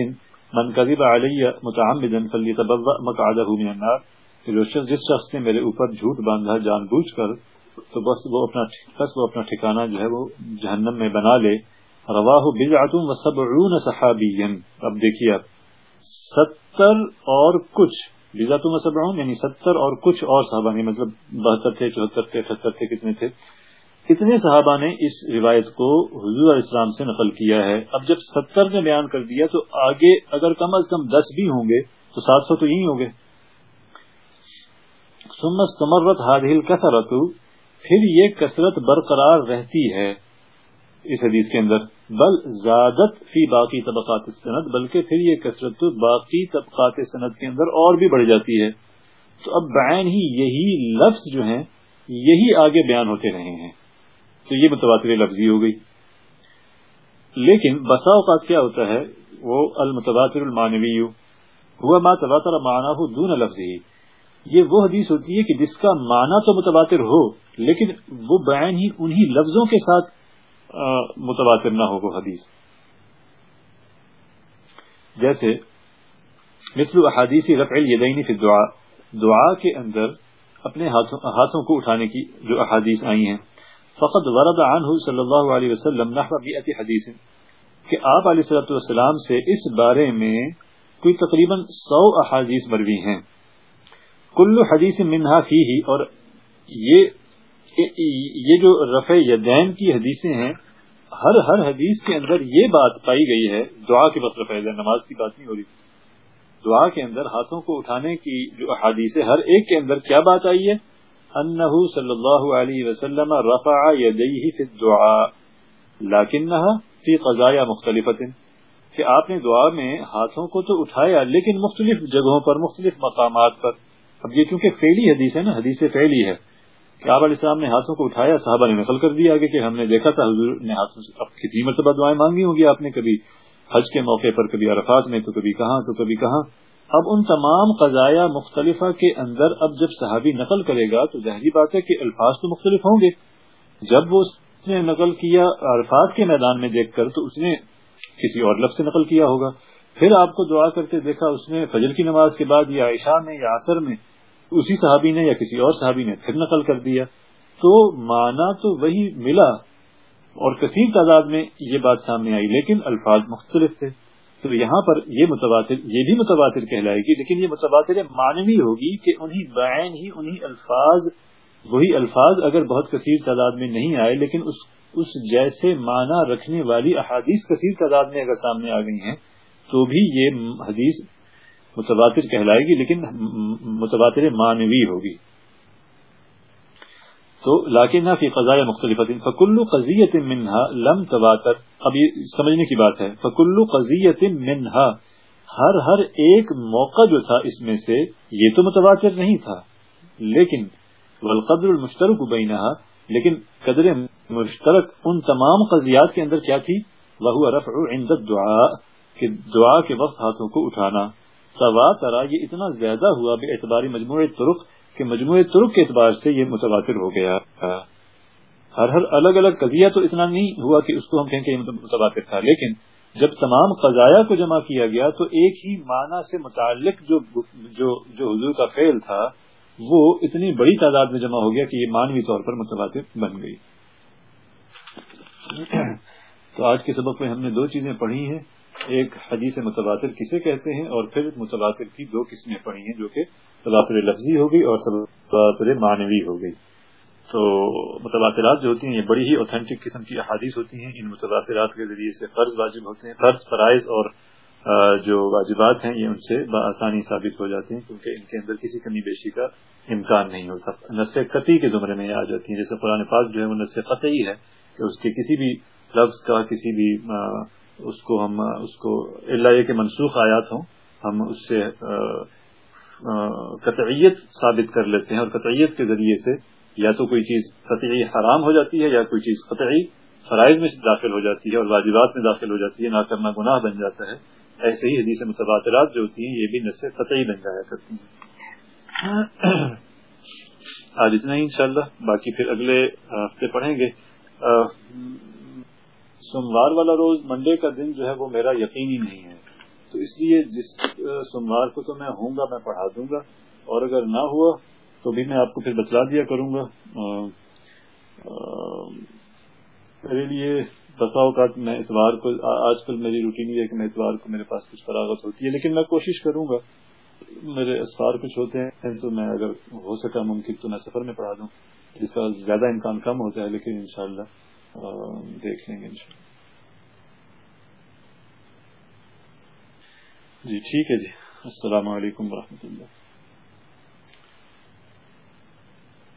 من قذب علی متعمدا فلیتبوأ مقعده من النار. جو شخص جس شخص نے میرے اوپر جھوٹ باندھا، جان بوجھ کر، تو بس وہ اپنا بس وہ اپنا ٹھکانہ جو ہے وہ جہنم میں بنا لے. رواہ بدعت و سبعون صحابیا. اب دیکھیے آپ ستر اور کچھ بدعت و سبعون یعنی ستر اور کچھ اور صحابہ نے مطلب بہتر تھے، چوہتر تھے اٹھہتر تھے، کتنے تھے؟ اتنے صحابہ نے اس روایت کو حضور علیہ السلام سے نقل کیا ہے؟ اب جب ستر نے بیان کر دیا تو آگے اگر کم از کم دس بھی ہوں گے تو سات سو تو یہی ہوں گے۔ سمت تمرت حادل کثرت پھر یہ کثرت برقرار رہتی ہے۔ اس حدیث کے اندر، بل زیادت فی باقی طبقات سند بلکہ پھر یہ کثرت باقی طبقات سند کے اندر اور بھی بڑھ جاتی ہے۔ تو اب بین ہی یہی لفظ جو ہیں، یہی آگے بیان ہوتے رہے ہیں۔ تو یہ متواتر لفظی ہو گئی۔ لیکن بسا اوقات کیا ہوتا ہے، وہ المتواتر المانوی ہوا ما تواتر مانا ہو دون لفظ ہی یہ وہ حدیث ہوتی ہے کہ جس کا معنی تو متواتر ہو، لیکن وہ بیان ہی انہی لفظوں کے ساتھ متواتر نہ ہو وہ حدیث۔ جیسے مثل احادیث رفع الیدین فی الدعاء دعا کے اندر اپنے ہاتھوں ہاتھوں کو اٹھانے کی جو احادیث آئی ہیں۔ فقط ورد عنہ صلی اللہ علیہ وسلم نحو بیعت حدیث، کہ آپ علیہ صلاحت والسلام سے اس بارے میں کوئی تقریباً سو احادیث مروی ہیں۔ کل حدیث منہا فی ہی اور یہ یہ جو رفع یدین کی حدیثیں ہیں، ہر ہر حدیث کے اندر یہ بات پائی گئی ہے، دعا کے وقت رفع یدین، نماز کی بات نہیں ہو رہی۔ دعا کے اندر ہاتھوں کو اٹھانے کی جو احادیث ہے ہر ایک کے اندر کیا بات آئی ہے؟ انہو صلی اللہ علیہ وسلم رفع یدیہ فی الدعاء لیکنہا فی قضایا مختلفت کہ آپ نے دعا میں ہاتھوں کو تو اٹھایا، لیکن مختلف جگہوں پر، مختلف مقامات پر۔ اب یہ کیونکہ فعلی حدیث ہے نا، حدیث فعلی ہے۔ کہ آپ علیہ السلام نے ہاتھوں کو اٹھایا، صحابہ نے نقل کر دیا آگے کہ ہم نے دیکھا تھا، حضور نے ہاتھوں سے اب کتنی مرتبہ دعائیں مانگی ہوں گی آپ نے؟ کبھی حج کے موقع پر، کبھی عرفات میں، تو کبھی کہاں، تو کبھی کہاں۔ اب ان تمام قضایا مختلفہ کے اندر، اب جب صحابی نقل کرے گا، تو ظاہری بات ہے کہ الفاظ تو مختلف ہوں گے۔ جب وہ اس نے نقل کیا عرفات کے میدان میں دیکھ کر، تو اس نے کسی اور لفظ سے نقل کیا ہوگا۔ پھر آپ کو دعا کرتے دیکھا، اس نے فجر کی نماز کے بعد یا عشاء میں یا عصر میں اسی صحابی نے یا کسی اور صحابی نے پھر نقل کر دیا۔ تو مانا تو وہی ملا اور کثیر تعداد میں یہ بات سامنے آئی، لیکن الفاظ مختلف تھے۔ تو یہاں پر یہ متواتر، یہ بھی متواتر کہلائے گی، لیکن یہ متواتر معنوی ہوگی کہ انہی بعین ہی، انہی الفاظ، وہی الفاظ اگر بہت کثیر تعداد میں نہیں آئے، لیکن اس اس جیسے معنی رکھنے والی احادیث کثیر تعداد میں اگر سامنے آ گئی ہیں، تو بھی یہ حدیث متواتر کہلائے گی، لیکن متواتر معنوی ہوگی۔ تو لاکن فی قضاء مختلف فکل قضیت منہا لم تواتر۔ اب یہ سمجھنے کی بات ہے، فکل قضیت منہا، ہر ہر ایک موقع جو تھا اس میں سے یہ تو متواتر نہیں تھا۔ لیکن والقدر المشترک بینہا، لیکن قدر مشترک ان تمام قضیات کے اندر کیا تھی؟ وہ رفع عند الدعاء، کہ دعا کے وقت ہاتھوں کو اٹھانا۔ تواترا یہ اتنا زیادہ ہوا بے اعتباری مجموعہ طرق کہ مجموعے ترک کے اعتبار سے یہ متواتر ہو گیا۔ ہر ہر الگ الگ قضیہ تو اتنا نہیں ہوا کہ اس کو ہم کہیں کہ متواتر تھا، لیکن جب تمام قضایا کو جمع کیا گیا تو ایک ہی معنی سے متعلق جو جو جو حضور کا فعل تھا، وہ اتنی بڑی تعداد میں جمع ہو گیا کہ یہ مانوی طور پر متواتر بن گئی۔ تو آج کے سبق میں ہم نے دو چیزیں پڑھی ہیں۔ ایک حدیث متواتر کسے کہتے ہیں اور پھر متواتر کی دو قسمیں پڑھی ہیں جو کہ تواتر لفظی ہو گئی اور تواتر معنوی ہو گئی۔ تو متواترات جو ہوتی ہیں یہ بڑی ہی اوتھینٹک قسم کی احادیث ہوتی ہیں۔ ان متواترات کے ذریعے سے فرض واجب ہوتے ہیں۔ فرض فرائض اور جو واجبات ہیں یہ ان سے بآسانی ثابت ہو جاتے ہیں کیونکہ ان کے اندر کسی کمی بیشی کا امکان نہیں ہوتا۔ نس قطعی کے زمرے میں آ جاتی ہیں۔ جیسے قرآن پاک جو ہے وہ نس قطعی ہے کہ اس کے کسی بھی لفظ کا، کسی بھی اس کو ہم، اس کو اللہ یہ کہ منسوخ آیات ہوں، ہم اس سے قطعیت ثابت کر لیتے ہیں اور قطعیت کے ذریعے سے یا تو کوئی چیز قطعی حرام ہو جاتی ہے یا کوئی چیز قطعی فرائض میں داخل ہو جاتی ہے اور واجبات میں داخل ہو جاتی ہے نہ کرنا گناہ بن جاتا ہے۔ ایسے ہی حدیث متبادلات جو ہوتی ہیں، یہ بھی نس قطعی بن جایا کرتی ہیں۔ آج اتنا ہی انشاءاللہ، باقی پھر اگلے ہفتے پڑھیں گے۔ سوموار والا روز منڈے کا دن جو ہے وہ میرا یقینی نہیں ہے۔ تو اس لیے جس سوموار کو تو میں ہوں گا، میں پڑھا دوں گا۔ اور اگر نہ ہوا تو بھی میں آپ کو پھر بتلا دیا کروں گا۔ میرے لیے بسا اوقات میں اتوار کو آج کل میری روٹین یہ ہے کہ میں اتوار کو میرے پاس کچھ فراغت ہوتی ہے، لیکن میں کوشش کروں گا۔ میرے اسفار کچھ ہوتے ہیں تو میں اگر ہو سکا ممکن تو میں سفر میں پڑھا دوں، جس کا زیادہ امکان کم ہوتا ہے، لیکن انشاءاللہ دیکھ لیں گے انشاءاللہ جی ٹھیک ہے جی۔ السلام علیکم ورحمۃ اللہ۔